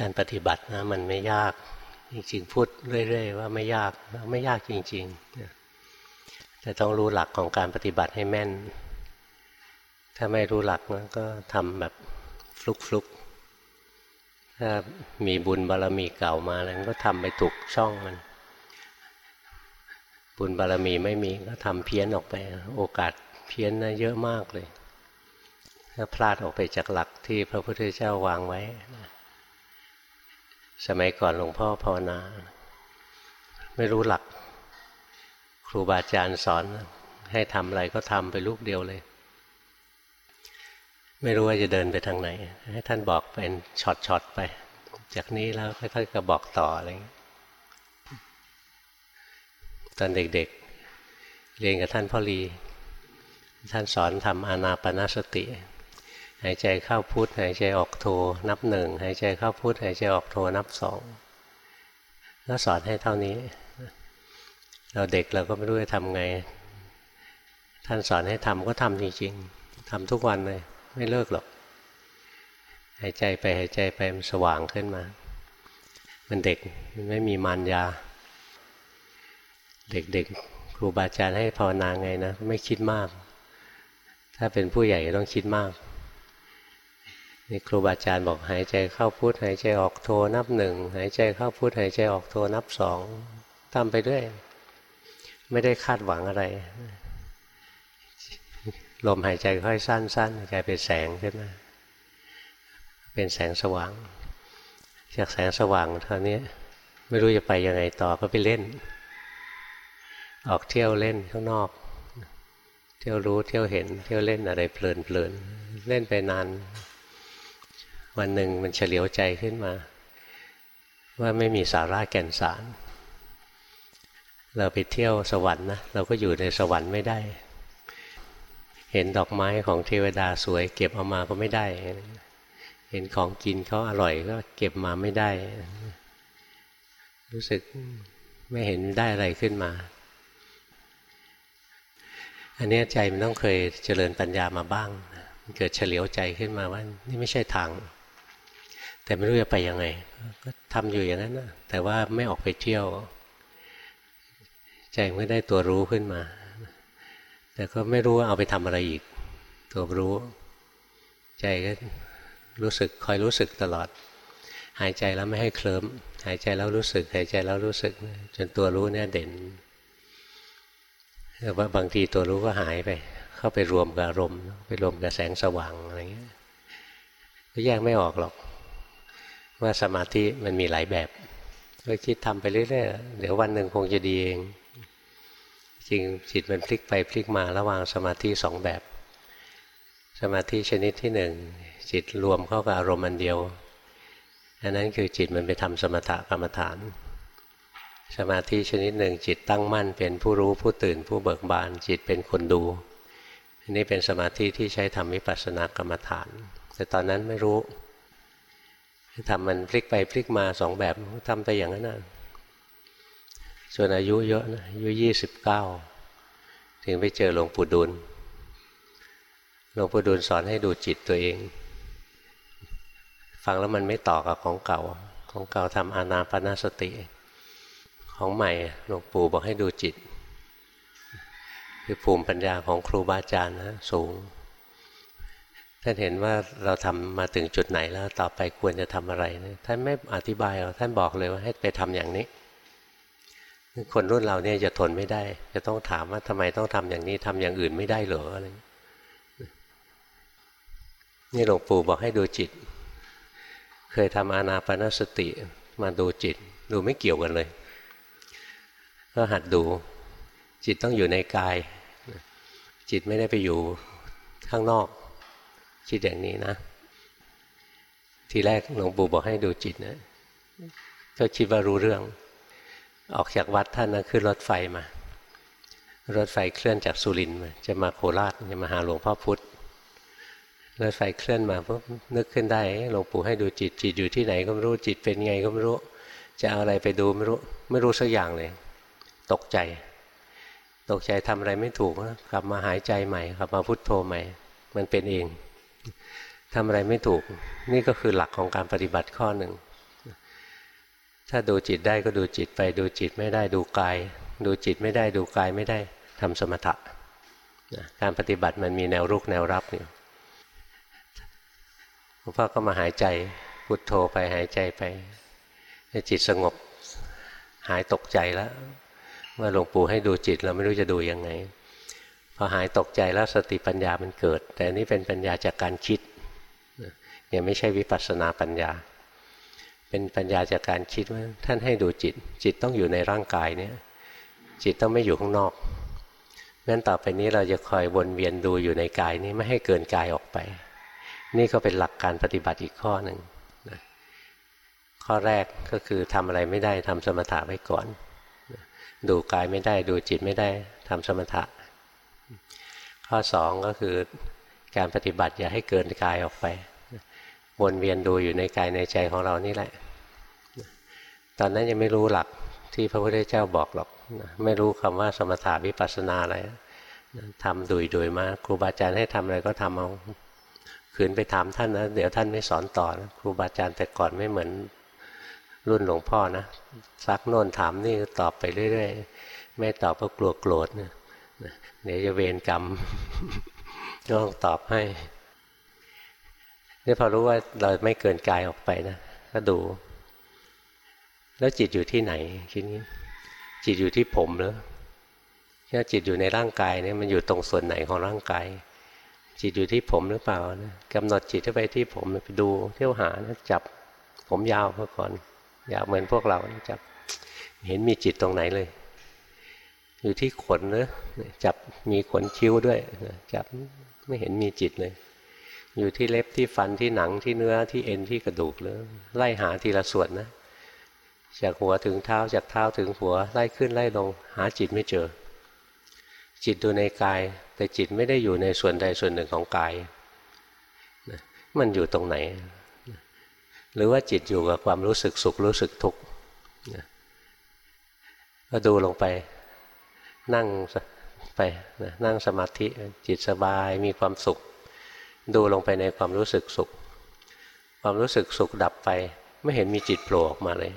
การปฏิบัตินะมันไม่ยาก จริงๆ พูดเรื่อยๆว่าไม่ยากไม่ยากจริงๆแต่ต้องรู้หลักของการปฏิบัติให้แม่น ถ้าไม่รู้หลักนะก็ทำแบบฟลุกๆ ถ้ามีบุญบารรมีเก่ามาแล้วก็ทำไปถูกช่องมัน บุญบารรมีไม่มีก็ทำเพี้ยนออกไป โอกาสเพี้ยนนะเยอะมากเลย ถ้าพลาดออกไปจากหลักที่พระพุทธเจ้าวางไว้ สมัยก่อนหลวงพ่อภาวนา ไม่รู้หลัก ครูบาอาจารย์สอน ให้ทำอะไรก็ทำไปลูกเดียวเลย ไม่รู้ว่าจะเดินไปทางไหน ให้ท่านบอกเป็นช็อตๆไป จากนี้แล้วค่อยๆก็บอกต่ออะไรอย่างนี้ตอนเด็กๆ เรียนกับท่านพ่อรีท่านสอนทำอานาปนาสติ หายใจเข้าพุทหายใจออกโทนับหนึ่งหายใจเข้าพุทหายใจออกโทนับสองก็สอนให้เท่านี้ เราเด็กเราก็ไม่รู้จะทำไง ท่านสอนให้ทำก็ทำจริงๆทำทุกวันเลย ไม่เลิกหรอกหายใจไปหายใจไปมันสว่างขึ้นมา มันเด็กมันไม่มีมารยา เด็กๆครูบาอาจารย์ให้ภาวนาไงนะ ไม่คิดมาก ถ้าเป็นผู้ใหญ่ต้องคิดมาก นี่ครูบาอาจารย์บอกหายใจเข้าพุทหายใจออกโทนับหนึ่งหายใจเข้าพุทหายใจออกโทนับสองทำไปด้วย ไม่ได้คาดหวังอะไร ลมหายใจค่อยสั้นๆกลายเป็นแสงขึ้นมาเป็นแสงสว่าง จากแสงสว่างเท่านี้ไม่รู้จะไปยังไงต่อก็ไปเล่น ออกเที่ยวเล่นข้างนอก เที่ยวรู้เที่ยวเห็น เที่ยวเล่นอะไรเพลินเพลินเล่นไปนาน วันหนึ่งมันเฉลียวใจขึ้นมา ว่าไม่มีสาระแก่นสาร เราไปเที่ยวสวรรค์นะเราก็อยู่ในสวรรค์ไม่ได้ เห็นดอกไม้ของเทวดาสวย เก็บเอามาก็ไม่ได้ เห็นของกินเขาอร่อยก็เก็บมาไม่ได้ รู้สึกไม่เห็นได้อะไรขึ้นมา อันนี้ใจมันต้องเคยเจริญปัญญามาบ้างเกิดเฉลียวใจขึ้นมาว่า นี่ไม่ใช่ทาง แต่ไม่รู้จะไปยังไงก็ทำอยู่อย่างนั้นนะแต่ว่าไม่ออกไปเที่ยว ใจไม่ได้ตัวรู้ขึ้นมา แต่ก็ไม่รู้ว่าเอาไปทำอะไรอีก ตัวรู้ ใจก็รู้สึกคอยรู้สึกตลอด หายใจแล้วไม่ให้เคลิ้มหายใจแล้วรู้สึก หายใจแล้วรู้สึก จนตัวรู้เนี่ยเด่นแต่ว่าบางทีตัวรู้ก็หายไป เข้าไปรวมกับอารมณ์ไปรวมกับแสงสว่างอะไรเงี้ยก็แยกไม่ออกหรอก ว่าสมาธิมันมีหลายแบบก็คิดทำไปเรื่อยๆเดี๋ยววันหนึ่งคงจะดีเอง จริงจิตมันพลิกไปพลิกมาระหว่างสมาธิสองแบบ สมาธิชนิดที่หนึ่งจิตรวมเข้ากับอารมณ์อันเดียวอันนั้นคือจิตมันไปทำสมถกรรมฐาน สมาธิชนิดหนึ่งจิตตั้งมั่นเป็นผู้รู้ผู้ตื่นผู้เบิกบานจิตเป็นคนดูอันนี้เป็นสมาธิที่ใช้ทำวิปัสสนากรรมฐาน แต่ตอนนั้นไม่รู้ ทำมันพลิกไปพลิกมาสองแบบทำไปอย่างนั้นนะส่วนอายุเยอะนะอายุยี่สิบเก้าถึงไปเจอหลวงปู่ดูลหลวงปู่ดูลสอนให้ดูจิตตัวเอง ฟังแล้วมันไม่ต่อกับของเก่า ของเก่าทำอานาปนาสติ ของใหม่หลวงปู่บอกให้ดูจิต คือภูมิปัญญาของครูบาอาจารย์นะสูง ท่านเห็นว่าเราทำมาถึงจุดไหนแล้วต่อไปควรจะทำอะไรท่านไม่อธิบายหรอกท่านบอกเลยว่าให้ไปทำอย่างนี้คนรุ่นเราเนี่ยจะทนไม่ได้ จะต้องถามว่าทำไมต้องทำอย่างนี้ทำอย่างอื่นไม่ได้เหรออะไรนี่หลวงปู่บอกให้ดูจิต เคยทำอานาปนสติมาดูจิต ดูไม่เกี่ยวกันเลย ก็หัดดู จิตต้องอยู่ในกาย จิตไม่ได้ไปอยู่ข้างนอก คิดอย่างนี้นะ ทีแรกหลวงปู่บอกให้ดูจิตนะก็คิดว่ารู้เรื่อง ออกจากวัดท่านนะขึ้นรถไฟมา รถไฟเคลื่อนจากสุรินทร์มาจะมาโคราชจะมาหาหลวงพ่อพุธรถไฟเคลื่อนมาปุ๊บนึกขึ้นได้หลวงปู่ให้ดูจิตจิตอยู่ที่ไหนก็ไม่รู้จิตเป็นไงก็ไม่รู้ จะเอาอะไรไปดูไม่รู้ไม่รู้สักอย่างเลย ตกใจ ตกใจทำอะไรไม่ถูกกลับมาหายใจใหม่กลับมาพุทโธใหม่ มันเป็นเอง ทำอะไรไม่ถูก นี่ก็คือหลักของการปฏิบัติข้อหนึ่ง ถ้าดูจิตได้ก็ดูจิตไป ดูจิตไม่ได้ดูกาย ดูจิตไม่ได้ดูกายไม่ได้ทำสมถะการปฏิบัติมันมีแนวรุกแนวรับอยู่หลวงพ่อก็มาหายใจพุทโธไปหายใจไปจิตสงบหายตกใจแล้วว่าหลวงปู่ให้ดูจิตเราไม่รู้จะดูยังไง พอหายตกใจแล้วสติปัญญามันเกิด แต่นี่เป็นปัญญาจากการคิดยังไม่ใช่วิปัสสนาปัญญา เป็นปัญญาจากการคิดว่าท่านให้ดูจิต จิตต้องอยู่ในร่างกายเนี่ยจิตต้องไม่อยู่ข้างนอกงั้นต่อไปนี้เราจะคอยวนเวียนดูอยู่ในกายนี้ไม่ให้เกินกายออกไป นี่ก็เป็นหลักการปฏิบัติอีกข้อหนึ่งนะข้อแรกก็คือทำอะไรไม่ได้ทำสมถะไว้ก่อน ดูกายไม่ได้ดูจิตไม่ได้ทำสมถะ ข้อสองก็คือการปฏิบัติอย่าให้เกินกายออกไปวนเวียนดูอยู่ในกายในใจของเรานี่แหละ ตอนนั้นยังไม่รู้หลักที่พระพุทธเจ้าบอกหรอก ไม่รู้คำว่าสมถาวิปัสสนาอะไรทำดุยดุยมาครูบาอาจารย์ให้ทำอะไรก็ทำเอาขืนไปถามท่านนะเดี๋ยวท่านไม่สอนต่อนะครูบาอาจารย์แต่ก่อนไม่เหมือนรุ่นหลวงพ่อนะซักโน่นถามนี่ตอบไปเรื่อย ๆ ไม่ตอบเพราะกลัวโกรธนะ เดี๋ยวจะเวรกรรมต้องตอบให้นี่พอรู้ว่าเราไม่เกินกายออกไปนะก็ดู แล้วจิตอยู่ที่ไหนคิดนี้จิตอยู่ที่ผมหรือถ้าจิตอยู่ในร่างกายเนี่ยมันอยู่ตรงส่วนไหนของร่างกาย จิตอยู่ที่ผมหรือเปล่านะกำหนดจิตเข้าไปที่ผมไปดูเที่ยวหานะจับผมยาวเมื่อก่อนยาวเหมือนพวกเราจับ เห็นมีจิตตรงไหนเลย อยู่ที่ขนเนะจับมีขนคิ้วด้วยจับไม่เห็นมีจิตเลย อยู่ที่เล็บที่ฟันที่หนังที่เนื้อที่เอ็นที่กระดูกเลยไล่หาทีละส่วนนะจากหัวถึงเท้าจากเท้าถึงหัวไล่ขึ้นไล่ลง หาจิตไม่เจอ จิตดูในกาย แต่จิตไม่ได้อยู่ในส่วนใดส่วนหนึ่งของกายมันอยู่ตรงไหน หรือว่าจิตอยู่กับความรู้สึกสุขรู้สึกทุกข์ก็ดูลงไป นั่งไปนั่งสมาธิจิตสบายมีความสุข ดูลงไปในความรู้สึกสุข ความรู้สึกสุขดับไป ไม่เห็นมีจิตโผล่ออกมาเลย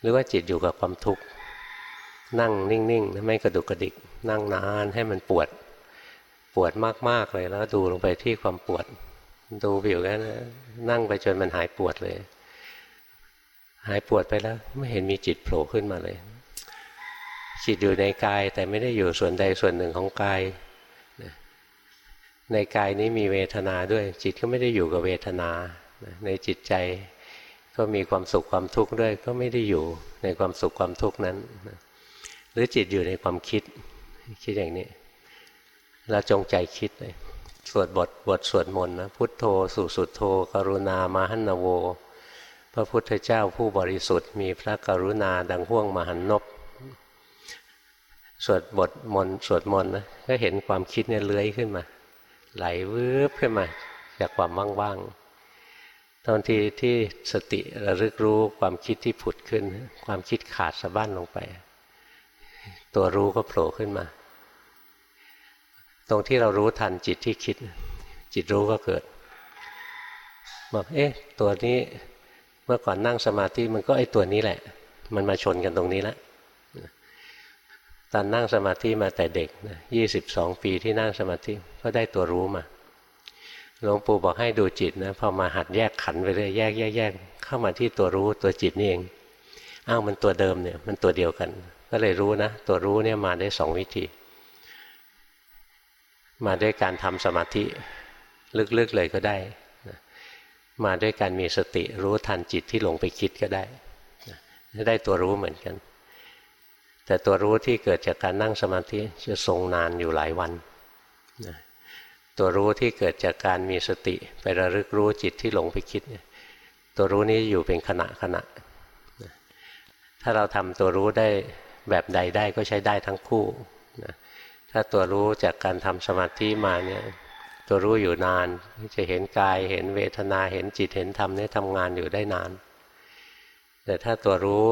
หรือว่าจิตอยู่กับความทุกข์นั่งนิ่งๆไม่กระดุกกระดิก นั่งนานให้มันปวด ปวดมากๆเลยแล้วดูลงไปที่ความปวด ดูวิวกันนั่งไปจนมันหายปวดเลย หายปวดไปแล้ว ไม่เห็นมีจิตโผล่ขึ้นมาเลย จิตอยู่ในกาย แต่ไม่ได้อยู่ส่วนใดส่วนหนึ่งของกายในกายนี้มีเวทนาด้วย จิตก็ไม่ได้อยู่กับเวทนา ในจิตใจก็มีความสุขความทุกข์ด้วยก็ไม่ได้อยู่ในความสุขความทุกข์นั้น หรือจิตอยู่ในความคิดคิดอย่างนี้เราจงใจคิดเลยสวดบทบทสวดมนต์นะพุทโธสุสุโธ กรุณามาหันโว พระพุทธเจ้าผู้บริสุทธิ์มีพระกรุณาดังห่วงมหันนบ สวดบทมนต์สวดมนต์นะก็เห็นความคิดเนี่ยเลื้อยขึ้นมา ไหลวืบขึ้นมา จากความว่างๆตอนที่ที่สติระลึกรู้ความคิดที่ผุดขึ้น ความคิดขาดสะบั้นลงไป ตัวรู้ก็โผล่ขึ้นมา ตรงที่เรารู้ทันจิตที่คิด จิตรู้ก็เกิดบอกเอ๊ะตัวนี้เมื่อก่อนนั่งสมาธิมันก็ไอ้ตัวนี้แหละ มันมาชนกันตรงนี้แล้ว ตอนนั่งสมาธิมาแต่เด็กยี่สิบสองปีที่นั่งสมาธิก็ได้ตัวรู้มา หลวงปู่บอกให้ดูจิตนะพอมาหัดแยกขันไปเรื่อยแยกแยกแยกเข้ามาที่ตัวรู้ตัวจิตนี่เองอ้าวมันตัวเดิมเนี่ยมันตัวเดียวกัน ก็เลยรู้นะ ตัวรู้เนี่ยมาได้สองวิธี มาด้วยการทำสมาธิลึกๆเลยก็ได้ มาด้วยการมีสติรู้ทันจิตที่หลงไปคิดก็ได้ ได้ตัวรู้เหมือนกัน แต่ตัวรู้ที่เกิดจากการนั่งสมาธิจะทรงนานอยู่หลายวันนะตัวรู้ที่เกิดจากการมีสติ ไประลึกรู้จิตที่หลงไปคิดเนี่ยตัวรู้นี้อยู่เป็นขณะขณะ ถ้าเราทำตัวรู้ได้แบบใดได้ก็ใช้ได้ทั้งคู่นะถ้าตัวรู้จากการทำสมาธิมาเนี่ยตัวรู้อยู่นาน จะเห็นกายเห็นเวทนาเห็นจิตเห็นธรรมนี่ทำงานอยู่ได้นาน แต่ถ้าตัวรู้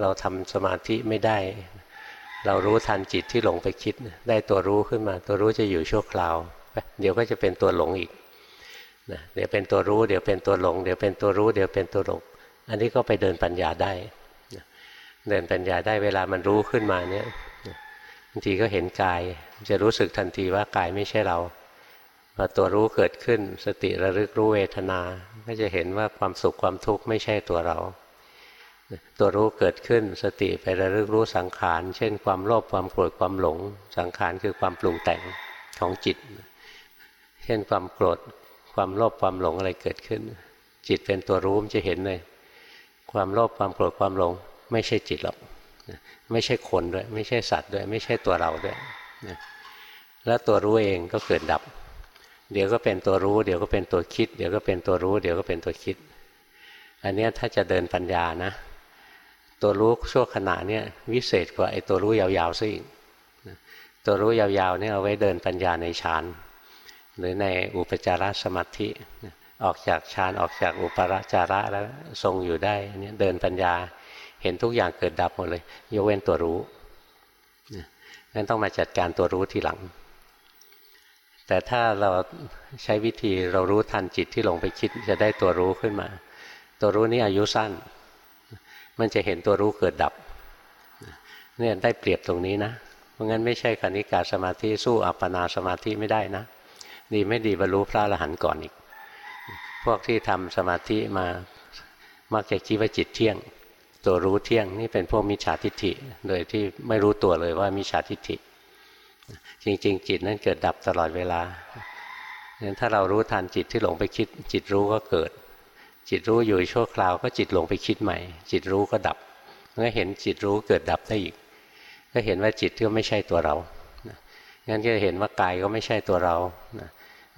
เราทำสมาธิไม่ได้ เรารู้ทันจิตที่หลงไปคิด ได้ตัวรู้ขึ้นมา ตัวรู้จะอยู่ชั่วคราว เดี๋ยวก็จะเป็นตัวหลงอีกนะเดี๋ยวเป็นตัวรู้ เดี๋ยวเป็นตัวหลง เดี๋ยวเป็นตัวรู้ เดี๋ยวเป็นตัวหลง อันนี้ก็ไปเดินปัญญาได้ เดินปัญญาได้เวลามันรู้ขึ้นมาเนี่ยบางทีก็เห็นกาย จะรู้สึกทันทีว่ากายไม่ใช่เราพอตัวรู้เกิดขึ้น สติระลึกรู้เวทนา ก็จะเห็นว่าความสุขความทุกข์ไม่ใช่ตัวเรา ตัวรู้เกิดขึ้นสติไประลึกรู้สังขาร เช่นความโลภความโกรธความหลง สังขารคือความปรุงแต่งของจิต เช่นความโกรธความโลภความหลงอะไรเกิดขึ้น จิตเป็นตัวรู้มันจะเห็นเลย ความโลภความโกรธความหลง ไม่ใช่จิตหรอกไม่ใช่คนด้วย ไม่ใช่สัตว์ด้วย ไม่ใช่ตัวเราด้วยแล้วตัวรู้เองก็เกิดดับ เดี๋ยวก็เป็นตัวรู้ เดี๋ยวก็เป็นตัวคิด เดี๋ยวก็เป็นตัวรู้ เดี๋ยวก็เป็นตัวคิด อันนี้ถ้าจะเดินปัญญานะ ตัวรู้ชั่วขณะเนี่ยวิเศษกว่าไอ้ตัวรู้ยาวๆซะอีกตัวรู้ยาวๆเนี่ยเอาไว้เดินปัญญาในฌานหรือในอุปจารสมาธิออกจากฌานออกจากอุปจาระแล้วทรงอยู่ได้เนี่ยเดินปัญญาเห็นทุกอย่างเกิดดับหมดเลย ยกเว้นตัวรู้งั้นต้องมาจัดการตัวรู้ทีหลัง แต่ถ้าเราใช้วิธีเรารู้ทันจิตที่ลงไปคิดจะได้ตัวรู้ขึ้นมา ตัวรู้นี้อายุสั้น มันจะเห็นตัวรู้เกิดดับเนี่ยได้เปรียบตรงนี้นะเพราะงั้นไม่ใช่คณิกาสมาธิสู้อัปปนาสมาธิไม่ได้นะ ดีไม่ดีบรรลุพระอรหันต์ก่อนอีก พวกที่ทำสมาธิมามักจะคิดว่าจิตเที่ยง ตัวรู้เที่ยงนี่เป็นพวกมิจฉาทิฏฐิ โดยที่ไม่รู้ตัวเลยว่ามิจฉาทิฏฐิ จริงๆ จิตนั้นเกิดดับตลอดเวลางั้นถ้าเรารู้ทันจิตที่หลงไปคิดจิตรู้ก็เกิด จิตรู้อยู่ชั่วคราวก็จิตหลงไปคิดใหม่ จิตรู้ก็ดับก็เห็นจิตรู้เกิดดับได้อีก ก็เห็นว่าจิตก็ไม่ใช่ตัวเรางั้นก็เห็นว่ากายก็ไม่ใช่ตัวเรา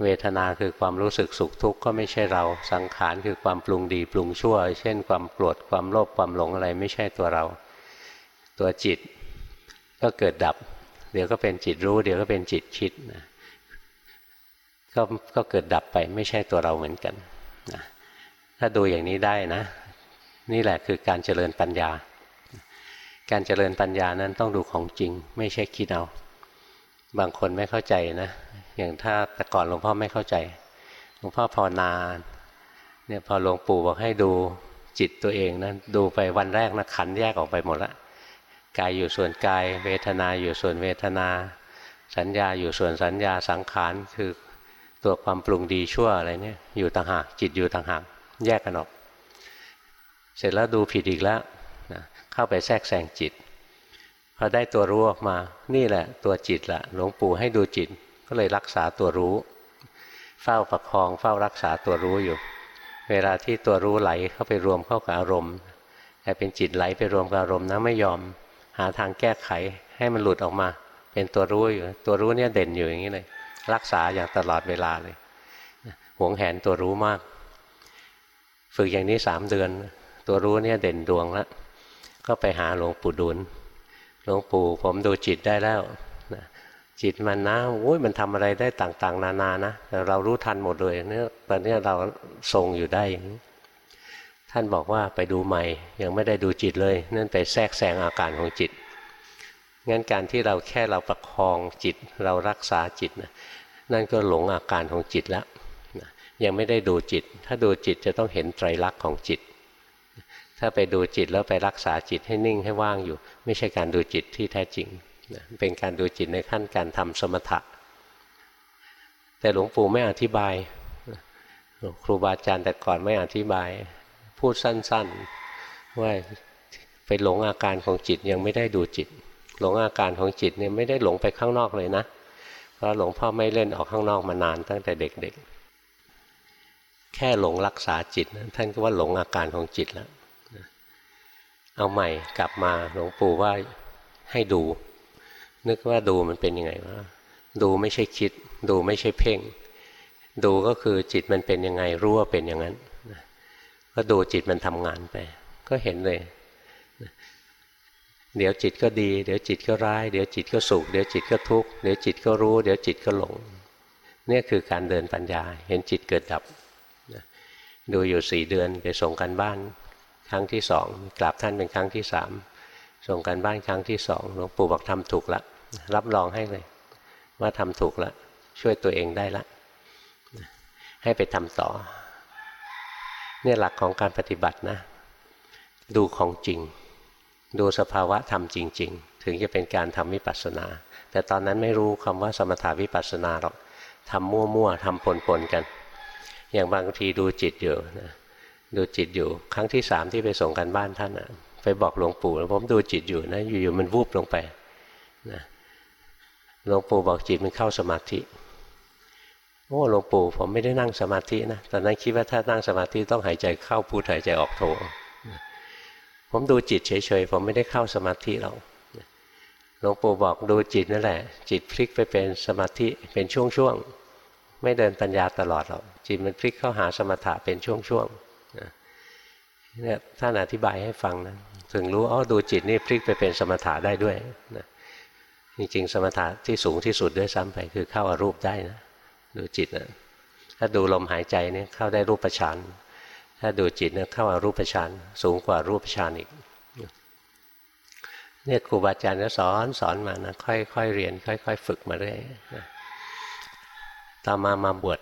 เวทนาคือความรู้สึกสุขทุกข์ก็ไม่ใช่เรา สังขารคือความปรุงดีปรุงชั่ว เช่น ความโกรธความโลภความหลงอะไรไม่ใช่ตัวเรา ตัวจิตก็เกิดดับ เดี๋ยวก็เป็นจิตรู้ เดี๋ยวก็เป็นจิตคิดนะก็ก็เกิดดับไปไม่ใช่ตัวเราเหมือนกัน ถ้าดูอย่างนี้ได้นะ นี่แหละคือการเจริญปัญญา การเจริญปัญญานั้นต้องดูของจริง ไม่ใช่คิดเอา บางคนไม่เข้าใจนะ อย่างถ้าแต่ก่อนหลวงพ่อไม่เข้าใจ หลวงพ่อภาวนาเนี่ยพอหลวงปู่บอกให้ดูจิตตัวเองนะดูไปวันแรกนะขันแยกออกไปหมดละกายอยู่ส่วนกาย เวทนาอยู่ส่วนเวทนา สัญญาอยู่ส่วนสัญญาสังขารคือตัวความปรุงดีชั่วอะไรเนี่ยอยู่ต่างหากจิตอยู่ต่างหาก แยกกันออก เสร็จแล้วดูผิดอีกแล้วนะเข้าไปแทรกแซงจิตพอได้ตัวรู้ออกมา นี่แหละตัวจิตละหลวงปู่ให้ดูจิตก็เลยรักษาตัวรู้ เฝ้าประคองเฝ้ารักษาตัวรู้อยู่ เวลาที่ตัวรู้ไหลเข้าไปรวมเข้ากับอารมณ์แต่เป็นจิตไหลไปรวมกับอารมณ์นะไม่ยอมหาทางแก้ไขให้มันหลุดออกมา เป็นตัวรู้อยู่ ตัวรู้เนี่ยเด่นอยู่อย่างนี้เลย รักษาอย่างตลอดเวลาเลยหวงแหนตัวรู้มาก ฝึกอย่างนี้สามเดือน ตัวรู้เนี่ยเด่นดวงแล้วก็ไปหาหลวงปู่ดุลหลวงปู่ผมดูจิตได้แล้วจิตมันนะโอ้ยมันทำอะไรได้ต่างๆ นานานะแต่เรารู้ทันหมดเลยเนี่ยตอนนี้เราทรงอยู่ได้อย่างนี้ท่านบอกว่าไปดูใหม่ยังไม่ได้ดูจิตเลย นั่นไปแทรกแซงอาการของจิตงั้นการที่เราแค่เราประคองจิตเรารักษาจิตนะนั่นก็หลงอาการของจิตแล้ว ยังไม่ได้ดูจิต ถ้าดูจิตจะต้องเห็นไตรลักษณ์ของจิต ถ้าไปดูจิตแล้วไปรักษาจิตให้นิ่งให้ว่างอยู่ ไม่ใช่การดูจิตที่แท้จริงเป็นการดูจิตในขั้นการทำสมถะ แต่หลวงปู่ไม่อธิบาย ครูบาอาจารย์แต่ก่อนไม่อธิบาย พูดสั้นๆว่าไปหลงอาการของจิตยังไม่ได้ดูจิต หลงอาการของจิตเนี่ยไม่ได้หลงไปข้างนอกเลยนะ เพราะหลวงพ่อไม่เล่นออกข้างนอกมานานตั้งแต่เด็กๆ แค่หลงรักษาจิตท่านก็ว่าหลงอาการของจิตแล้วเอาใหม่กลับมาหลวงปู่ว่าให้ดู นึกว่าดูมันเป็นยังไงวะดูไม่ใช่คิด ดูไม่ใช่เพ่ง ดูก็คือจิตมันเป็นยังไงรู้ว่าเป็นอย่างนั้นก็ดูจิตมันทำงานไป ก็เห็นเลยเดี๋ยวจิตก็ดี เดี๋ยวจิตก็ร้าย เดี๋ยวจิตก็สุข เดี๋ยวจิตก็ทุกข์ เดี๋ยวจิตก็รู้ เดี๋ยวจิตก็หลง เนี่ยคือการเดินปัญญา เห็นจิตเกิดดับ ดูอยู่สี่เดือนไปส่งกันบ้านครั้งที่สองกราบท่านเป็นครั้งที่สามส่งกันบ้านครั้งที่สองหลวงปู่บอกทำถูกละรับรองให้เลย ว่าทำถูกละช่วยตัวเองได้ละ ให้ไปทำต่อ เนี่ยหลักของการปฏิบัตินะ ดูของจริง ดูสภาวะธรรมจริง ๆ ถึงจะเป็นการทำวิปัสสนา แต่ตอนนั้นไม่รู้คำว่าสมถาวิปัสสนาหรอกทำมั่วๆทำปนๆกัน อย่างบางทีดูจิตอยู่นะดูจิตอยู่ครั้งที่สามที่ไปส่งกันบ้านท่านอะไปบอกหลวงปู่ผมดูจิตอยู่นะอยู่ๆมันวูบลงไปนะหลวงปู่บอกจิตมันเข้าสมาธิโอ้หลวงปู่ผมไม่ได้นั่งสมาธินะตอนนั้นคิดว่าถ้านั่งสมาธิต้องหายใจเข้าพูดหายใจออกโทผมดูจิตเฉยๆผมไม่ได้เข้าสมาธิหรอกหลวงปู่บอกดูจิตนั่นแหละ จิตพลิกไปเป็นสมาธิเป็นช่วงๆ ไม่เดินปัญญาตลอดหรอกจิตมันพลิกเข้าหาสมถะเป็นช่วงๆเนี่ยท่านอธิบายให้ฟังนะถึงรู้อ๋อดูจิตนี่พลิกไปเป็นสมถะได้ด้วยนะจริงๆ สมถะที่สูงที่สุดด้วยซ้ำไปคือเข้าอารูปได้นะดูจิตนะถ้าดูลมหายใจเนี่ยเข้าได้รูปฌานถ้าดูจิตเนี่ยเข้าอารูปฌานสูงกว่ารูปฌานอีกเนี่ยครูบาอาจารย์ก็สอนสอนมานะค่อยๆเรียน ค่อย ๆ ฝึกมาเรื่อยนะ ต่อมามาบวช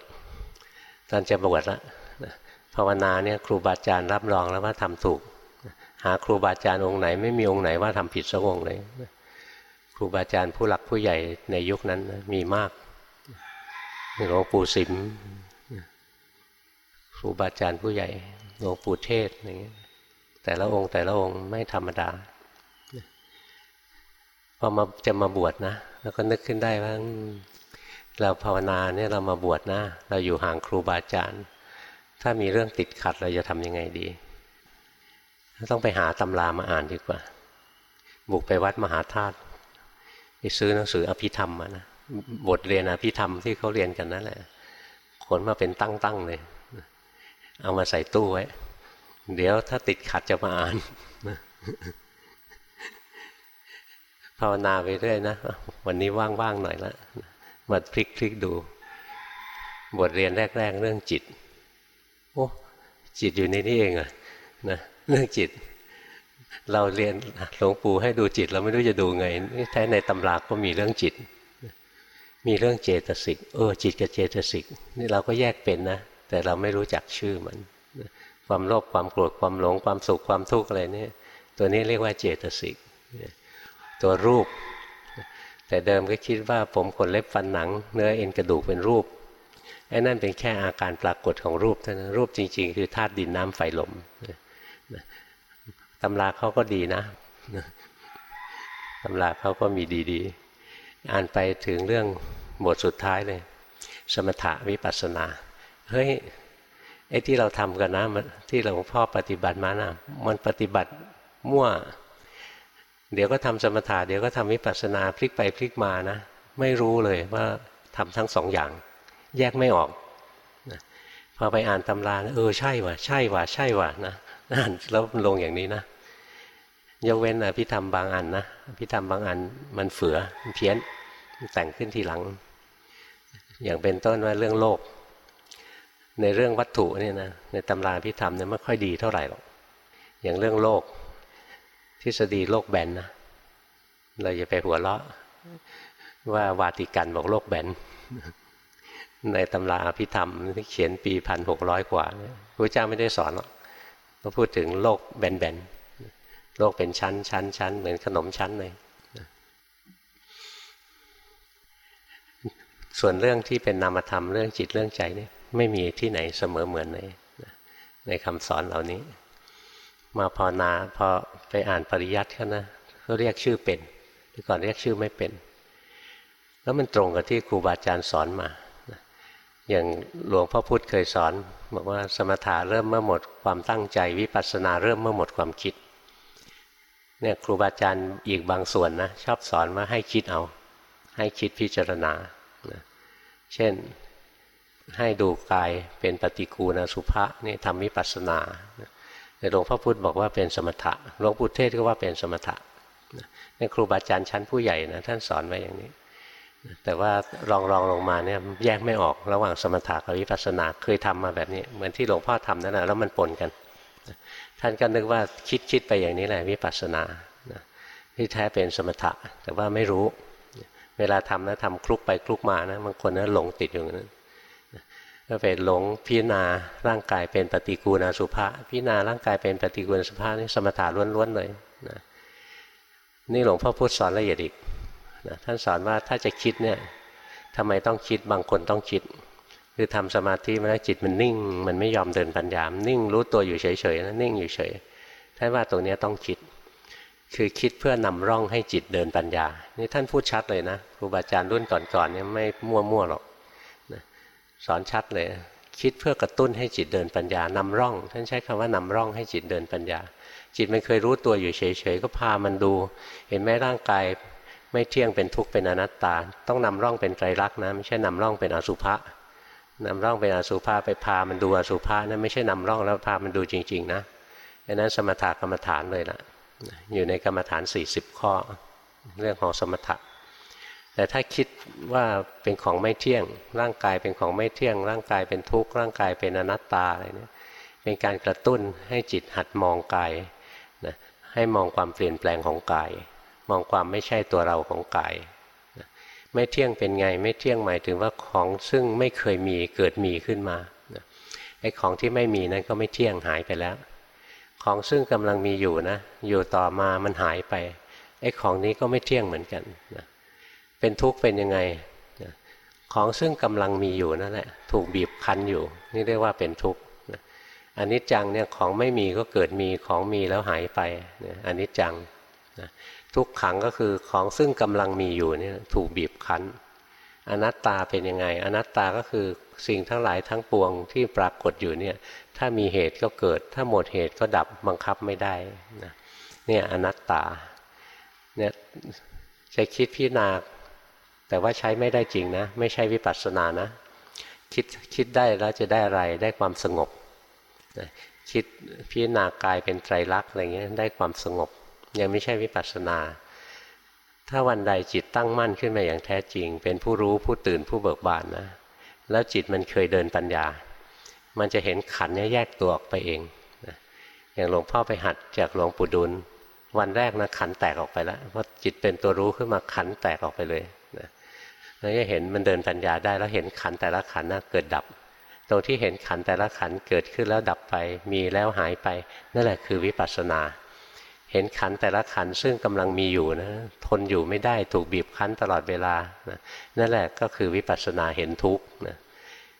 ตอนจะบวชล้วภาวนาเนี่ยครูบาอาจารย์รับรองแล้วว่าทำถูก หาครูบาอาจารย์องค์ไหน ไม่มีองค์ไหนว่าทำผิดสักองค์เลยครูบาอาจารย์ผู้หลักผู้ใหญ่ในยุคนั้นมีมากหลวงปู่สิมครูบาอาจารย์ผู้ใหญ่หลวงปู่เทศอย่างเงี้ยแต่ละองค์แต่ละองค์ไม่ธรรมดาพอมาจะมาบวชนะ แล้วก็นึกขึ้นได้ว่า เราภาวนาเนี่ยเรามาบวชนะเราอยู่ห่างครูบาอาจารย์ ถ้ามีเรื่องติดขัดเราจะทำยังไงดี ต้องไปหาตำรามาอ่านดีกว่า บุกไปวัดมหาธาตุไปซื้อหนังสืออภิธรรมมานะบทเรียนอภิธรรมที่เขาเรียนกันนั่นแหละขนมาเป็นตั้งๆเลย เอามาใส่ตู้ไว้ เดี๋ยวถ้าติดขัดจะมาอ่านภาวนาไปเรื่อยนะ วันนี้ว่างๆหน่อยละ มาพลิกพลิกดู บทเรียนแรก ๆ เรื่องจิตโอ้จิตอยู่ในนี้เองอะนะเรื่องจิต เราเรียนหลวงปู่ให้ดูจิต เราไม่รู้จะดูไงแท้ในตำราก็มีเรื่องจิต มีเรื่องเจตสิกเออจิตกับเจตสิกนี่เราก็แยกเป็นนะ แต่เราไม่รู้จักชื่อมัน ความโลภความโกรธความหลงความสุขความทุกข์อะไรนี่ตัวนี้เรียกว่าเจตสิกตัวรูป แต่เดิมก็คิดว่าผมขนเล็บฟันหนัง เนื้อเอ็นกระดูกเป็นรูปไอ้นั่นเป็นแค่อาการปรากฏของรูปเท่านั้นรูปจริง ๆ คือธาตุดินน้ำไฟลมตำราเขาก็ดีนะตำราเขาก็มีดีๆ อ่านไปถึงเรื่องบทสุดท้ายเลย สมถะวิปัสสนาเฮ้ยไอ้ที่เราทำกันนะที่หลวงพ่อปฏิบัติมานะมันปฏิบัติมั่ว เดี๋ยวก็ทำสมถะเดี๋ยวก็ทำวิปัสสนาพลิกไปพลิกมานะ ไม่รู้เลยว่าทำทั้งสองอย่าง แยกไม่ออกนะพอไปอ่านตำราเออใช่ว่ะใช่ว่ะใช่ว่ะนะอ่านแล้วลงอย่างนี้นะยกเว้นอภิธรรมบางอันนะอภิธรรมบางอันมันเฟือมันเพี้ยนมันแต่งขึ้นทีหลัง อย่างเป็นต้นว่าเรื่องโลก ในเรื่องวัตถุเนี่ยนะในตำราพิธรรมเนี่ยไม่ค่อยดีเท่าไหร่หรอกอย่างเรื่องโลก ฤษฎีโลกแบนนะเราจะไปหัวเราะว่าวาติกันบอกโลกแบนในตำราพิธรรมที่เขียนปีพันหกร้อยกว่าพระเจ้าไม่ได้สอนหรอกเขาพูดถึงโลกแบนๆโลกเป็นชั้นชั้นชั้นเหมือนขนมชั้นเลยส่วนเรื่องที่เป็นนามธรรมเรื่องจิตเรื่องใจนี่ไม่มีที่ไหนเสมอเหมือนในในคำสอนเหล่านี้ มาพอนาพอไปอ่านปริยัติเขานะเขาเรียกชื่อเป็นที่ก่อนเรียกชื่อไม่เป็น แล้วมันตรงกับที่ครูบาอาจารย์สอนมา อย่างหลวงพ่อพุธเคยสอน บอกว่าสมถะเริ่มเมื่อหมดความตั้งใจวิปัสสนาเริ่มเมื่อหมดความคิดเนี่ยครูบาอาจารย์อีกบางส่วนนะชอบสอนว่าให้คิดเอา ให้คิดพิจารณาเช่นให้ดูกายเป็นปฏิกูณสุภะนี่ทำวิปัสสนา แต่หลวงพ่อพุธบอกว่าเป็นสมถะหลวงปู่เทศก็ว่าเป็นสมถะนี่ครูบาอาจารย์ชั้นผู้ใหญ่นะท่านสอนไว้อย่างนี้ แต่ว่าลองลองลงมาเนี่ยแยกไม่ออกระหว่างสมถะกับวิปัสสนาเคยทำมาแบบนี้ เหมือนที่หลวงพ่อทำนั่นแหละแล้วมันปนกัน ท่านก็นึกว่าคิดคิดไปอย่างนี้แหละวิปัสสนาที่แท้เป็นสมถะแต่ว่าไม่รู้ เวลาทำนะทำคลุกไปคลุกมานะบางคนนะหลงติดอยู่นั้น ก็ไปหลงพิจารณาร่างกายเป็นปฏิกูลสุภะพิจารณาร่างกายเป็นปฏิกูลสุภะนี่สมถะล้วนๆเลยนะนี่หลวงพ่อพุธสอนละเอียดอีกนะท่านสอนว่าถ้าจะคิดเนี่ยทำไมต้องคิดบางคนต้องคิด คือทำสมาธิมาแล้วจิตมันนิ่ง มันไม่ยอมเดินปัญญามนิ่งรู้ตัวอยู่เฉยๆนะนิ่งอยู่เฉยท่านว่าตรงนี้ต้องคิด คือคิดเพื่อนำร่องให้จิตเดินปัญญา นี่ท่านพูดชัดเลยนะครูบาอาจารย์รุ่นก่อนๆเนี่ยไม่มั่วๆหรอก สอนชัดเลย คิดเพื่อกระตุ้นให้จิตเดินปัญญานำร่อง ท่านใช้คำว่านำร่องให้จิตเดินปัญญา จิตมันเคยรู้ตัวอยู่เฉยๆก็พามันดู เห็นไหมร่างกายไม่เที่ยงเป็นทุกข์เป็นอนัตตา ต้องนำร่องเป็นไตรลักษณ์นะไม่ใช่นำร่องเป็นอสุภะนำร่องเป็นอสุภะไปพามันดูอสุภะนะไม่ใช่นำร่องแล้วพามันดูจริง ๆ นะดังนั้นสมถะกรรมฐานเลยล่ะอยู่ในกรรมฐาน 40 ข้อ เรื่องของสมถะ แต่ถ้าคิดว่าเป็นของไม่เที่ยง ร่างกายเป็นของไม่เที่ยง ร่างกายเป็นทุกข์ร่างกายเป็นอนัตตาอะไรเนี่ยเป็นการกระตุ้นให้จิตหัดมองกายนะให้มองความเปลี่ยนแปลงของกาย มองความไม่ใช่ตัวเราของกายนะไม่เที่ยงเป็นไงไม่เที่ยงหมายถึงว่าของซึ่งไม่เคยมีเกิดมีขึ้นมาไอ้ของที่ไม่มีนั้นก็ไม่เที่ยงหายไปแล้ว ของซึ่งกำลังมีอยู่นะ อยู่ต่อมามันหายไปไอ้ของนี้ก็ไม่เที่ยงเหมือนกันนะ เป็นทุกข์เป็นยังไงของซึ่งกำลังมีอยู่นั่นแหละถูกบีบคั้นอยู่ นี่เรียกว่าเป็นทุกข์อันนี้จังเนี่ยของไม่มีก็เกิดมีของมีแล้วหายไปอันนี้จังทุกขังก็คือของซึ่งกำลังมีอยู่เนี่ยถูกบีบคั้น อนัตตาเป็นยังไง อนัตตาก็คือสิ่งทั้งหลายทั้งปวงที่ปรากฏอยู่เนี่ยถ้ามีเหตุก็เกิด ถ้าหมดเหตุก็ดับบังคับไม่ได้นะเนี่ยอนัตตาเนี่ยจะคิดพิจารณา แต่ว่าใช้ไม่ได้จริงนะ ไม่ใช่วิปัสสนานะ คิดคิดได้แล้วจะได้อะไรได้ความสงบนะคิดพิจารณากายเป็นไตรลักษณ์อะไรเงี้ยได้ความสงบ ยังไม่ใช่วิปัสสนา ถ้าวันใดจิตตั้งมั่นขึ้นมาอย่างแท้จริง เป็นผู้รู้ผู้ตื่นผู้เบิกบานนะแล้วจิตมันเคยเดินปัญญา มันจะเห็นขันนี้แยกตัวออกไปเองนะอย่างหลวงพ่อไปหัดจากหลวงปู่ดุล วันแรกนะขันแตกออกไปแล้วเพราะจิตเป็นตัวรู้ขึ้นมาขันแตกออกไปเลย นะแล้วจะเห็นมันเดินปัญญาได้แล้วเห็นขันแต่ละขันนะเกิดดับ ตรงที่เห็นขันแต่ละขันเกิดขึ้นแล้วดับไป มีแล้วหายไปนั่นแหละคือวิปัสสนา เห็นขันแต่ละขันซึ่งกำลังมีอยู่นะทนอยู่ไม่ได้ถูกบีบคั้นตลอดเวลานะนั่นแหละก็คือวิปัสสนาเห็นทุกข์นะ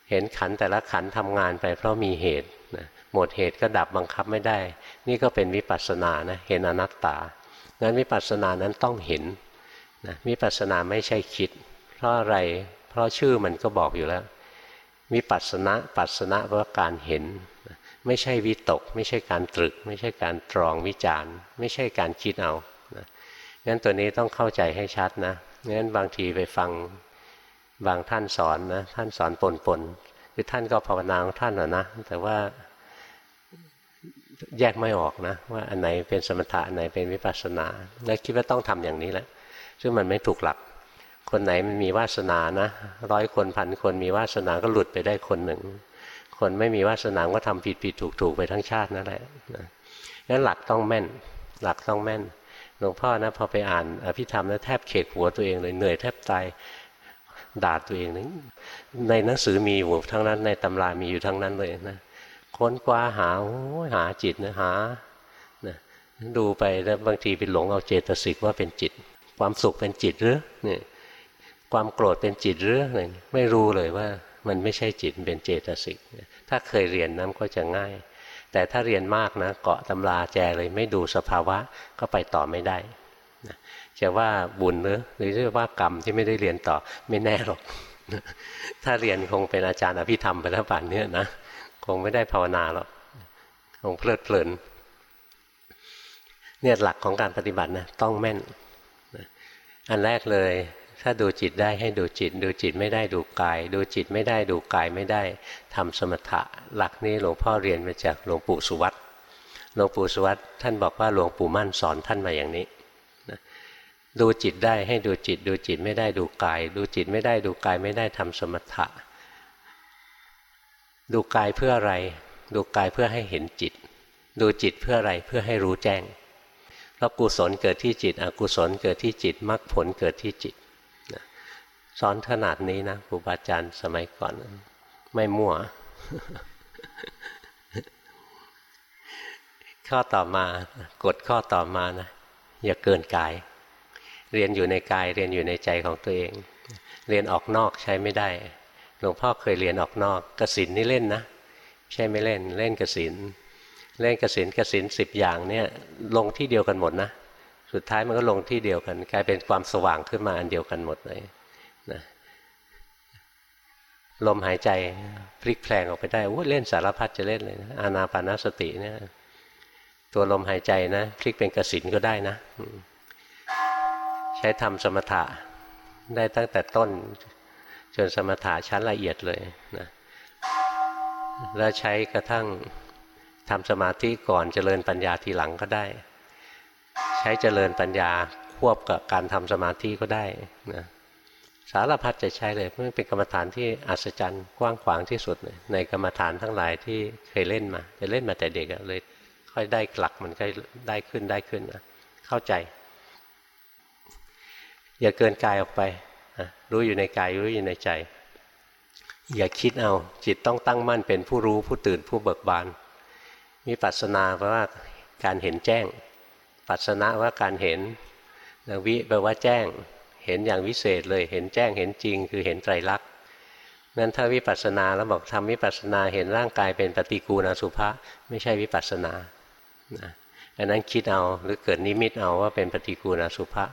เห็นขันแต่ละขันทำงานไปเพราะมีเหตุนะหมดเหตุก็ดับบังคับไม่ได้ นี่ก็เป็นวิปัสสนานะเห็นอนัตตางั้นวิปัสสนานั้นต้องเห็นนะวิปัสสนาไม่ใช่คิด เพราะอะไร เพราะชื่อมันก็บอกอยู่แล้ววิปัสสนาปัสสนะเพราะการเห็น ไม่ใช่วิตก ไม่ใช่การตรึก ไม่ใช่การตรองวิจารณ์ ไม่ใช่การคิดเอางั้นตัวนี้ต้องเข้าใจให้ชัดนะงั้นบางทีไปฟังบางท่านสอนนะท่านสอนปนปนคือท่านก็ภาวนาของท่านนะแต่ว่าแยกไม่ออกนะ ว่าอันไหนเป็นสมถะอันไหนเป็นวิปัสสนา แล้วคิดว่าต้องทำอย่างนี้แหละซึ่งมันไม่ถูกหลัก คนไหนมันมีวาสนานะร้อยคนพันคนมีวาสนาก็หลุดไปได้คนหนึ่ง คนไม่มีวาสนาก็ทำผิดผิดถูกถูกไปทั้งชาตินั่นแหละงั้นหลักต้องแม่น หลักต้องแม่นหลวงพ่อนะพอไปอ่านอภิธรรมแล้วแทบเขกหัวตัวเองเลยเหนื่อยแทบตายด่าตัวเองนะในหนังสือมีอยู่ทั้งนั้นในตำรามีอยู่ทั้งนั้นเลยนะค้นคว้าหาหาจิตนะหานะดูไปแล้วบางทีไปหลงเอาเจตสิกว่าเป็นจิต ความสุขเป็นจิตหรือเนี่ย ความโกรธเป็นจิตหรืออะไรไม่รู้เลยว่ามันไม่ใช่จิตเป็นเจตสิก ถ้าเคยเรียนน้ำก็จะง่าย แต่ถ้าเรียนมากนะเกาะตำราแจเลยไม่ดูสภาวะก็ไปต่อไม่ได้จะว่าบุญหรือหรือจะว่ากรรมที่ไม่ได้เรียนต่อไม่แน่หรอก ถ้าเรียนคงเป็นอาจารย์อภิธรรมไปแล้วป่านนี้นะคงไม่ได้ภาวนาหรอกคงเพลิดเพลินเนี่ยหลักของการปฏิบัตินะต้องแม่น อันแรกเลย ถ้าดูจิตได้ให้ดูจิต ดูจิตไม่ได้ดูกาย ดูจิตไม่ได้ดูกายไม่ได้ทำสมถะ หลักนี้หลวงพ่อเรียนมาจากหลวงปู่สุวัตหลวงปู่สุวัตท่านบอกว่าหลวงปู่มั่นสอนท่านมาอย่างนี้ดูจิตได้ให้ดูจิต ดูจิตไม่ได้ดูกาย ดูจิตไม่ได้ดูกายไม่ได้ทำสมถะ ดูกายเพื่ออะไร ดูกายเพื่อให้เห็นจิต ดูจิตเพื่ออะไรเพื่อให้รู้แจ้งเพราะกุศลเกิดที่จิต อกุศลเกิดที่จิตมรรคผลเกิดที่จิต สอนขนาดนี้นะครูบาอาจารย์สมัยก่อน ไม่มั่ว ข้อต่อมากฎข้อต่อมานะอย่าเกินกาย เรียนอยู่ในกายเรียนอยู่ในใจของตัวเอง เรียนออกนอกใช้ไม่ได้หลวงพ่อเคยเรียนออกนอกกสินนี่เล่นนะใช่ไม่เล่น เล่นกสินเล่นกสินกสินสิบอย่างเนี่ย ลงที่เดียวกันหมดนะสุดท้ายมันก็ลงที่เดียวกัน กลายเป็นความสว่างขึ้นมาอันเดียวกันหมดเลย นะลมหายใจพลิกแพลงออกไปได้โอ้เล่นสารพัดจะเล่นเลยนะอานาปานสติเนี่ยตัวลมหายใจนะพลิกเป็นกสินก็ได้นะ ใช้ทำสมถะได้ตั้งแต่ต้น จนสมถะชั้นละเอียดเลยนะแล้วใช้กระทั่งทำสมาธิก่อนเจริญปัญญาทีหลังก็ได้ ใช้เจริญปัญญาควบกับการทำสมาธิก็ได้นะ สารพัดจะใช้เลยเพราะมันเป็นกรรมฐานที่อัศจรรย์กว้างขวางที่สุดในกรรมฐานทั้งหลายที่เคยเล่นมาจะเล่นมาแต่เด็กเลยค่อยได้กลักมันก็ได้ขึ้นได้ขึ้นนะเข้าใจ อย่าเกินกายออกไปรู้อยู่ในกายรู้อยู่ในใจ อย่าคิดเอาจิตต้องตั้งมั่นเป็นผู้รู้ผู้ตื่นผู้เบิกบานมีปัสนาแปลว่าการเห็นแจ้ง ปัสนะว่าการเห็นวิแปลว่าแจ้ง เห็นอย่างวิเศษเลยเห็นแจ้งเห็นจริง คือเห็นไตรลักษณ์นั้นถ้าวิปัสสนาแล้วบอกทำวิปัสสนาเห็นร่างกายเป็นปฏิกูลอสุภะไม่ใช่วิปัสสนาอันนั้นคิดเอาหรือเกิดนิมิตเอาว่าเป็นปฏิกูลอสุภะ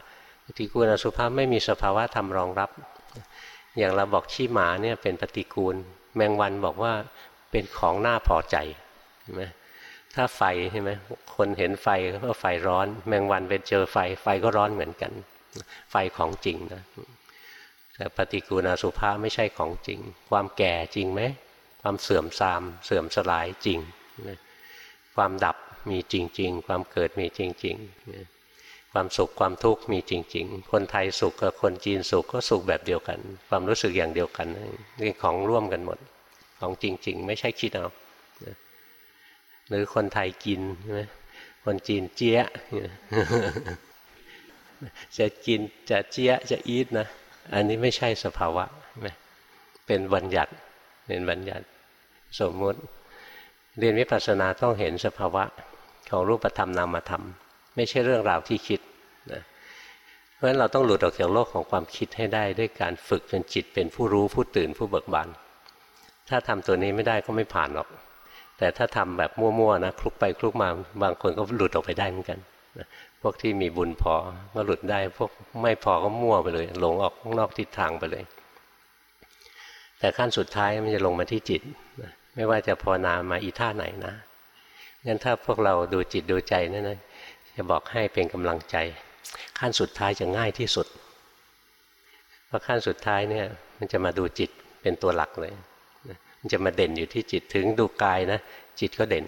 ปฏิกูลอสุภะไม่มีสภาวะธรรมรองรับ อย่างเราบอกขี้หมาเนี่ยเป็นปฏิกูล แมงวันบอกว่าเป็นของน่าพอใจใช่ไหมถ้าไฟใช่ไหมคนเห็นไฟก็ไฟร้อน แมงวันไปเจอไฟไฟก็ร้อนเหมือนกัน ไฟของจริงนะแต่ปฏิกูลอสุภะไม่ใช่ของจริง ความแก่จริงไหม ความเสื่อมทราม เสื่อมสลายจริง ความดับมีจริง ๆ ความเกิดมีจริง ๆ ความสุขความทุกข์มีจริง ๆ คนไทยสุขกับคนจีนสุขก็สุขแบบเดียวกัน ความรู้สึกอย่างเดียวกันนี่ของร่วมกันหมด ของจริง ๆ ไม่ใช่คิดเอาหรือคนไทยกินใช่ไหมคนจีนเจี๊ย จะกินจะเจี๊ยจะอีทนะอันนี้ไม่ใช่สภาวะเป็นบัญญัติเป็นบัญญัติสมมุติ เรียนวิปัสสนาต้องเห็นสภาวะของรูปธรรมนามธรรม ไม่ใช่เรื่องราวที่คิดนะเพราะฉะนั้นเราต้องหลุดออกจากโลกของความคิดให้ได้ด้วยการฝึกจนจิตเป็นผู้รู้ผู้ตื่นผู้เบิกบานถ้าทำตัวนี้ไม่ได้ก็ไม่ผ่านหรอก แต่ถ้าทำแบบมั่วๆนะคลุกไปคลุกมาบางคนก็หลุดออกไปได้เหมือนกัน พวกที่มีบุญพอก็หลุดได้ พวกไม่พอก็มั่วไปเลย หลงออกนอกทิศทางไปเลย แต่ขั้นสุดท้ายมันจะลงมาที่จิต ไม่ว่าจะภาวนามาอีท่าไหนนะงั้นถ้าพวกเราดูจิตดูใจนั่นนะจะบอกให้เป็นกำลังใจ ขั้นสุดท้ายจะง่ายที่สุดเพราะขั้นสุดท้ายเนี่ย มันจะมาดูจิตเป็นตัวหลักเลยมันจะมาเด่นอยู่ที่จิตถึงดูกายนะจิตก็เด่น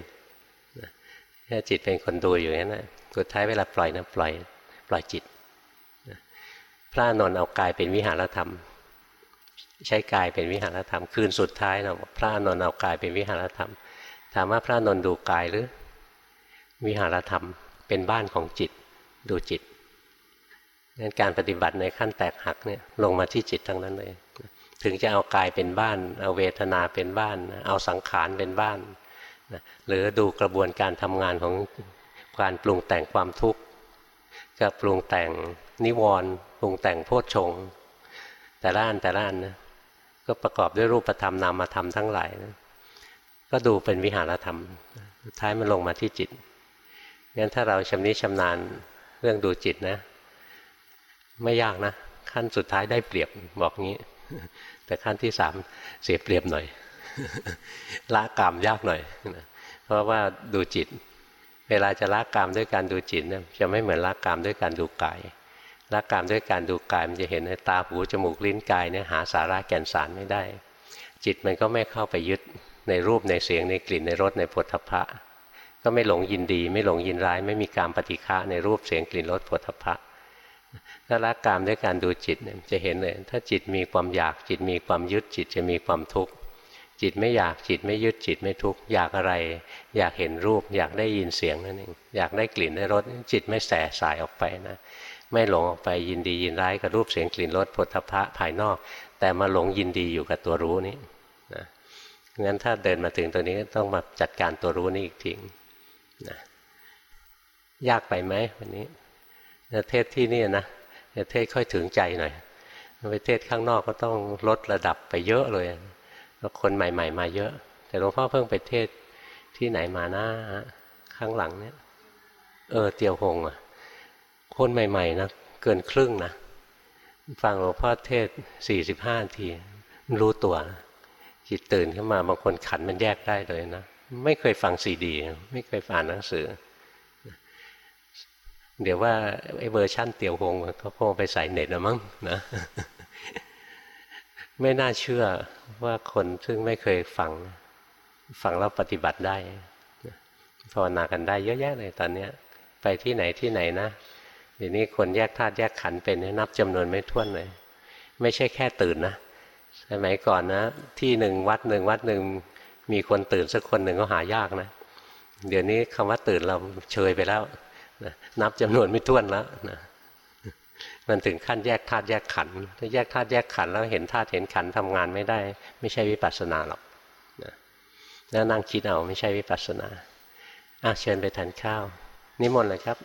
ถ้าจิตเป็นคนดูอยู่นั้นนะ สุดท้ายเวลาปล่อยนะปล่อยปล่อยจิต พระนนเอากายเป็นวิหารธรรม ใช้กายเป็นวิหารธรรม คืนสุดท้ายเราพระนนเอากายเป็นวิหารธรรม ถามว่าพระนนดูกายหรือ วิหารธรรมเป็นบ้านของจิตดูจิตงั้นการปฏิบัติในขั้นแตกหักเนี่ยลงมาที่จิตทั้งนั้นเลย ถึงจะเอากายเป็นบ้าน เอาเวทนาเป็นบ้าน เอาสังขารเป็นบ้าน หรือดูกระบวนการทำงานของ การปรุงแต่งความทุกข์กับปรุงแต่งนิวรณ์ปรุงแต่งโพชฌงแต่ละอันแต่ละอันนะก็ประกอบด้วยรูปธรรมนามธรรมทั้งหลายนะก็ดูเป็นวิหารธรรมสุดท้ายมันลงมาที่จิตงั้นถ้าเราชำนิชำนาญเรื่องดูจิตนะ ไม่ยากนะ ขั้นสุดท้ายได้เปรียบบอกงี้ แต่ขั้นที่สามเสียเปรียบหน่อยละกรรมยากหน่อยเพราะว่าดูจิต เวลาจะละกรรมด้วยการดูจิตเนี่ยจะไม่เหมือนละกรรมด้วยการดูกายละกรรมด้วยการดูกายมันจะเห็นในตาหูจมูกลิ้นกายเนี่ยหาสาระแก่นสารไม่ได้ จิตมันก็ไม่เข้าไปยึดในรูปในเสียงในกลิ่นในรสในผลทพะ ก็ไม่หลงยินดี ไม่หลงยินร้าย ไม่มีการปฏิฆะในรูปเสียงกลิ่นรสผลทพะถ้าละกามด้วยการดูจิตเนี่ยจะเห็นเลยถ้าจิตมีความอยากจิตมีความยึดจิตจะมีความทุกข์ จิตไม่อยากจิตไม่ยึดจิตไม่ทุกข์อยากอะไร อยากเห็นรูป อยากได้ยินเสียงนั่นเองอยากได้กลิ่นได้รสจิตไม่แสสายออกไปนะไม่หลงออกไปยินดียินร้ายกับรูปเสียงกลิ่นรสผลทพะภายนอก แต่มาหลงยินดีอยู่กับตัวรู้นี้นะงั้นถ้าเดินมาถึงตัวนี้ต้องมาจัดการตัวรู้นี่อีกทีนะยากไปไหมวันนี้เทศที่นี่นะเทศค่อยถึงใจหน่อยไปเทศข้างนอกก็ต้องลดระดับไปเยอะเลย คนใหม่ ๆ มาเยอะ แต่หลวงพ่อเพิ่งไปเทศที่ไหนมาหนะข้างหลังเนี่ย เออเตียวหงอะ คนใหม่ ๆนะเกินครึ่งนะฟังหลวงพ่อเทศสี่สิบห้าทีรู้ตัวนะจิตตื่นขึ้นมาบางคนขันธ์มันแยกได้เลยนะไม่เคยฟังซีดี ไม่เคยอ่านหนังสือ เดี๋ยวว่าไอ้เวอร์ชั่นเตียวหงเขาคงไปใส่เน็ตนะมั้งนะ ไม่น่าเชื่อว่าคนซึ่งไม่เคยฟังฟังแล้วปฏิบัติได้ภาวนากันได้เยอะแยะเลยตอนนี้ไปที่ไหนที่ไหนนะเดี๋ยวนี้คนแยกธาตุแยกขันธ์เป็นนับจำนวนไม่ถ้วนเลย ไม่ใช่แค่ตื่นนะสมัยก่อนนะ ที่หนึ่งวัดหนึ่งวัดหนึ่งมีคนตื่นสักคนหนึ่งก็หายากนะ เดี๋ยวนี้คำว่าตื่นเราเชยไปแล้วนะนับจำนวนไม่ถ้วนแล้วนะ มันถึงขั้นแยกธาตุแยกขันธ์ถ้าแยกธาตุแยกขันธ์แล้วเห็นธาตุเห็นขันธ์ทำงานไม่ได้ ไม่ใช่วิปัสสนาหรอกนะแล้วนั่งคิดเอาไม่ใช่วิปัสสนาอะเชิญไปทานข้าวนิมนต์เลยครับ